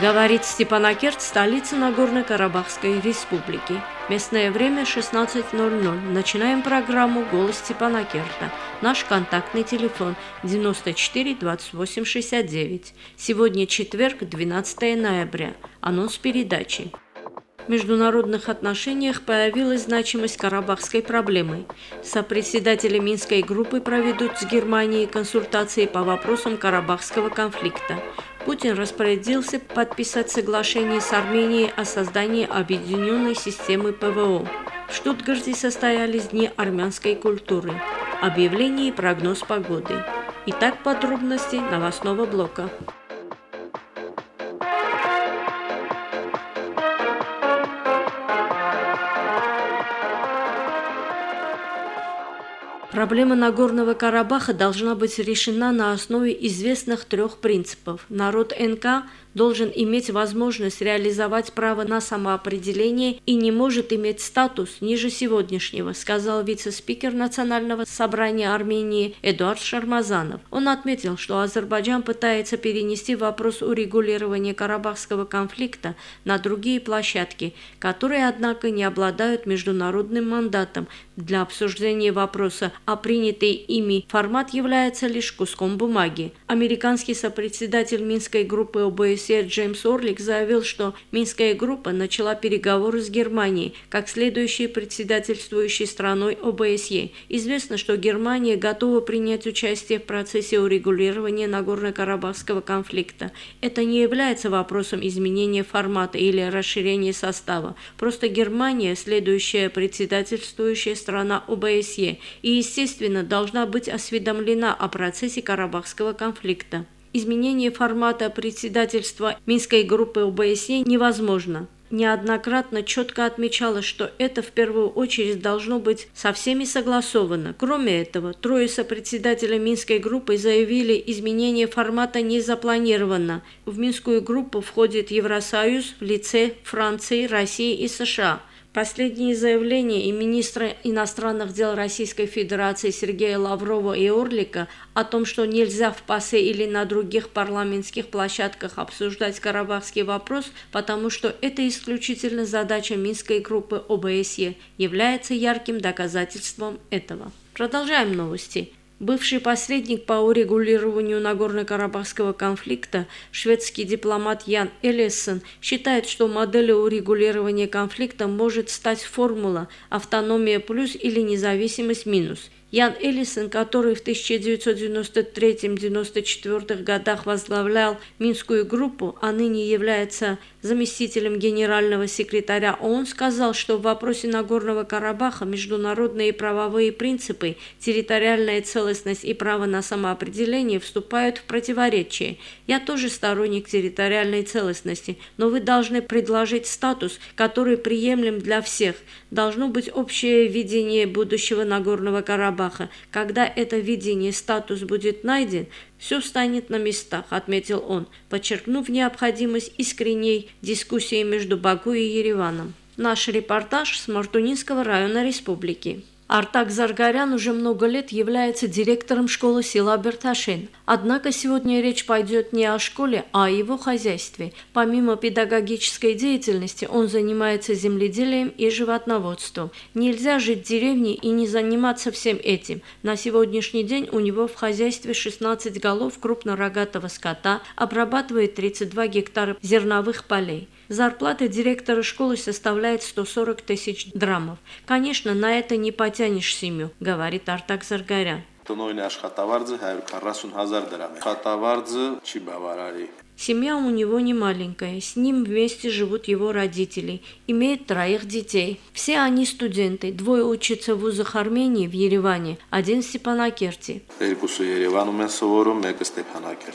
Говорит Степанакерт, столица Нагорно-Карабахской республики. Местное время 16.00. Начинаем программу «Голос Степанакерта». Наш контактный телефон 94 28 69. Сегодня четверг, 12 ноября. Анонс передачи. В международных отношениях появилась значимость карабахской проблемы. Сопредседатели Минской группы проведут с Германией консультации по вопросам карабахского конфликта. Путин распорядился подписать соглашение с Арменией о создании объединенной системы ПВО. В Штутгарте состоялись Дни армянской культуры. Объявление и прогноз погоды. Итак, подробности новостного блока. Проблема Нагорного Карабаха должна быть решена на основе известных трех принципов. Народ НК должен иметь возможность реализовать право на самоопределение и не может иметь статус ниже сегодняшнего, сказал вице-спикер Национального собрания Армении Эдуард Шармазанов. Он отметил, что Азербайджан пытается перенести вопрос урегулирования карабахского конфликта на другие площадки, которые, однако, не обладают международным мандатом для обсуждения вопроса, а принятый ими формат является лишь куском бумаги. Американский сопредседатель Минской группы ОБСЕ Джеймс Орлик заявил, что Минская группа начала переговоры с Германией как следующей председательствующей страной ОБСЕ. Известно, что Германия готова принять участие в процессе урегулирования Нагорно-Карабахского конфликта. Это не является вопросом изменения формата или расширения состава. Просто Германия – следующая председательствующая страна ОБСЕ и, естественно, должна быть осведомлена о процессе Карабахского конфликта изменение формата председательства Минской группы ОБСЕ невозможно. Неоднократно четко отмечалось, что это в первую очередь должно быть со всеми согласовано. Кроме этого, трое сопредседателя Минской группы заявили, изменение формата не запланировано. В Минскую группу входит Евросоюз в лице Франции, России и США – Последние заявления и министра иностранных дел Российской Федерации Сергея Лаврова и Орлика о том, что нельзя в ПАСЕ или на других парламентских площадках обсуждать карабахский вопрос, потому что это исключительно задача Минской группы ОБСЕ, является ярким доказательством этого. Продолжаем новости. Бывший посредник по урегулированию Нагорно-Карабахского конфликта, шведский дипломат Ян Эллисон, считает, что моделью урегулирования конфликта может стать формула «автономия плюс» или «независимость минус». Ян Эллисон, который в 1993-1994 годах возглавлял Минскую группу, а ныне является заместителем генерального секретаря ООН, сказал, что в вопросе Нагорного Карабаха международные правовые принципы, территориальная целостность и право на самоопределение вступают в противоречие. Я тоже сторонник территориальной целостности, но вы должны предложить статус, который приемлем для всех. Должно быть общее видение будущего Нагорного Карабаха. Когда это видение, статус будет найден, все станет на местах, отметил он, подчеркнув необходимость искренней дискуссии между Баку и Ереваном. Наш репортаж с Мартунинского района республики. Артак Заргарян уже много лет является директором школы села Берташин. Однако сегодня речь пойдет не о школе, а о его хозяйстве. Помимо педагогической деятельности он занимается земледелием и животноводством. Нельзя жить в деревне и не заниматься всем этим. На сегодняшний день у него в хозяйстве 16 голов крупнорогатого скота, обрабатывает 32 гектара зерновых полей. Зарплата директора школы составляет 140 тысяч драмов. Конечно, на это не потянешь семью, говорит Артак Заргарян. Семья у него не маленькая, с ним вместе живут его родители, имеет троих детей. Все они студенты, двое учатся в вузах Армении в Ереване, один в Степанакерте.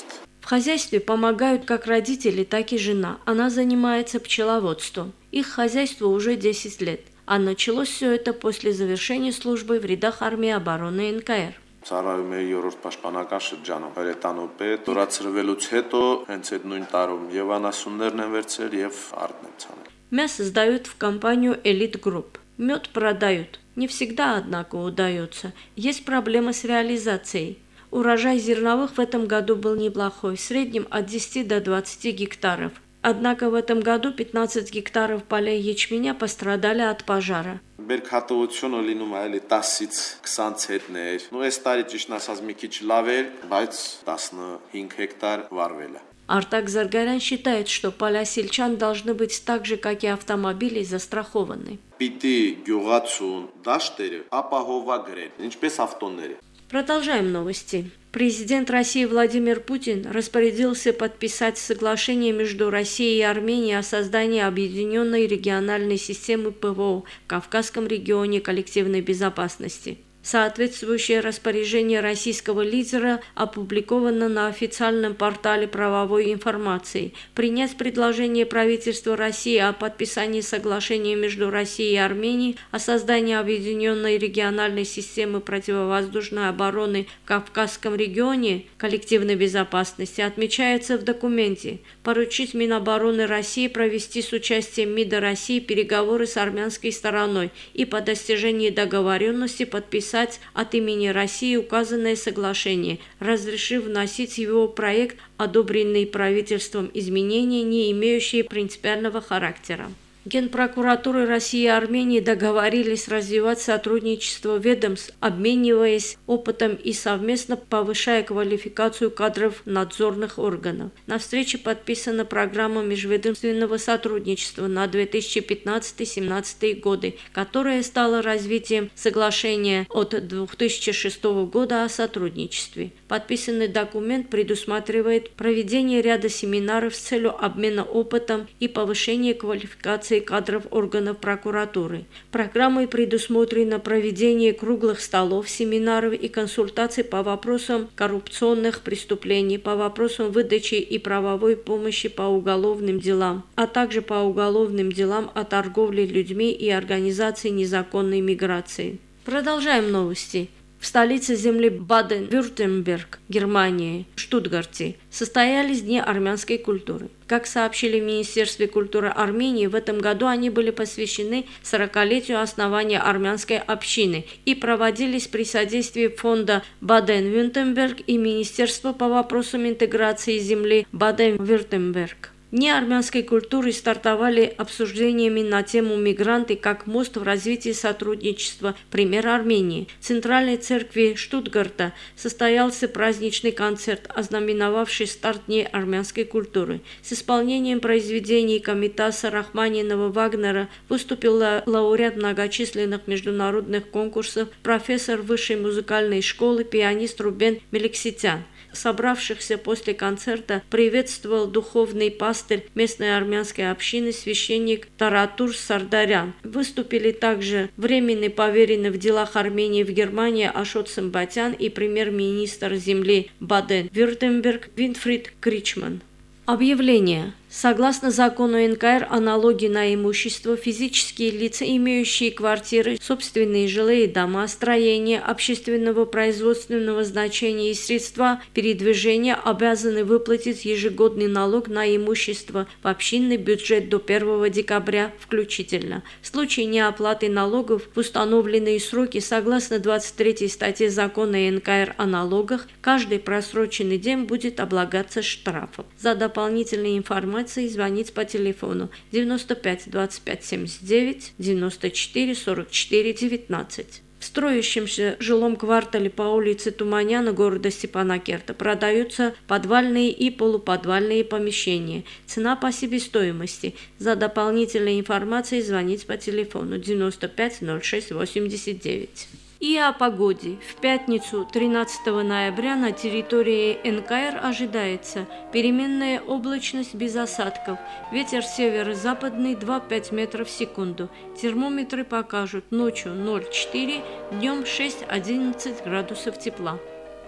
В хозяйстве помогают как родители, так и жена. Она занимается пчеловодством. Их хозяйство уже 10 лет. А началось все это после завершения службы в рядах армии обороны НКР. Ծառայում էի երրորդ պաշտպանական շրջանում հրետանուր պետ դուրացրվելուց հետո հենց այդ նույն տարում եւ անասուններն են վերցրել եւ արդն եմ ցանել Мясо сдают в компанию Elite Group. Мед продают. Не всегда, однако, удается. Есть проблемы с реализацией. Урожай зерновых в этом году был неплохой, в среднем от 10 до 20 гектаров. Однако в этом году 15 гектаров полей ячменя пострадали от пожара. Մեր հատողությունը լինում է էլի 10-ից 20 ցետներ։ Ну այս տարի ճիշտն ասած մի քիչ լավ էր, բայց 15 հեկտար վարվել է։ Артак Заргарян считает, что поля сельчан должны быть так же, как и автомобили, застрахованы. Պիտի գյուղացուն դաշտերը ապահովագրեն, ինչպես ավտոները։ Продолжаем новости. Президент России Владимир Путин распорядился подписать соглашение между Россией и Арменией о создании объединенной региональной системы ПВО в Кавказском регионе коллективной безопасности. Соответствующее распоряжение российского лидера опубликовано на официальном портале правовой информации. Принять предложение правительства России о подписании соглашения между Россией и Арменией о создании объединенной региональной системы противовоздушной обороны в Кавказском регионе коллективной безопасности отмечается в документе. Поручить Минобороны России провести с участием МИДа России переговоры с армянской стороной и по достижении договоренности подписать подписать от имени России указанное соглашение, разрешив вносить в его проект одобренные правительством изменения, не имеющие принципиального характера. Генпрокуратуры России и Армении договорились развивать сотрудничество ведомств, обмениваясь опытом и совместно повышая квалификацию кадров надзорных органов. На встрече подписана программа межведомственного сотрудничества на 2015-2017 годы, которая стала развитием соглашения от 2006 года о сотрудничестве. Подписанный документ предусматривает проведение ряда семинаров с целью обмена опытом и повышения квалификации кадров органов прокуратуры. Программой предусмотрено проведение круглых столов, семинаров и консультаций по вопросам коррупционных преступлений, по вопросам выдачи и правовой помощи по уголовным делам, а также по уголовным делам о торговле людьми и организации незаконной миграции. Продолжаем новости. В столице земли Баден-Вюртемберг, Германии, Штутгарте, состоялись Дни армянской культуры. Как сообщили в Министерстве культуры Армении, в этом году они были посвящены 40-летию основания армянской общины и проводились при содействии фонда Баден-Вюртемберг и Министерства по вопросам интеграции земли Баден-Вюртемберг. Дни армянской культуры стартовали обсуждениями на тему «Мигранты как мост в развитии сотрудничества. Пример Армении». В Центральной церкви Штутгарта состоялся праздничный концерт, ознаменовавший старт Дней армянской культуры. С исполнением произведений Комитаса Рахманинова-Вагнера выступил лауреат многочисленных международных конкурсов, профессор высшей музыкальной школы, пианист Рубен Мелекситян собравшихся после концерта приветствовал духовный пастырь местной армянской общины священник Таратур Сардарян. Выступили также временный поверенный в делах Армении в Германии Ашот Самбатян и премьер-министр земли Баден-Вюртемберг Винфрид Кричман. Объявление. Согласно закону НКР о на имущество, физические лица, имеющие квартиры, собственные жилые дома, строения общественного производственного значения и средства передвижения обязаны выплатить ежегодный налог на имущество в общинный бюджет до 1 декабря включительно. В случае неоплаты налогов в установленные сроки согласно 23 статье закона НКР о налогах, каждый просроченный день будет облагаться штрафом. За дополнительной информацией информации звонить по телефону 95 25 79 94 44 19. В строящемся жилом квартале по улице Туманяна города Степанакерта продаются подвальные и полуподвальные помещения. Цена по себестоимости. За дополнительной информацией звонить по телефону 95 06 89 и о погоде. В пятницу 13 ноября на территории НКР ожидается переменная облачность без осадков, ветер северо-западный 2-5 метров в секунду. Термометры покажут ночью 0,4, днем 6-11 градусов тепла.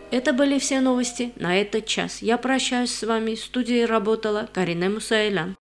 Это были все новости на этот час. Я прощаюсь с вами. В студии работала Карине Мусаэлян.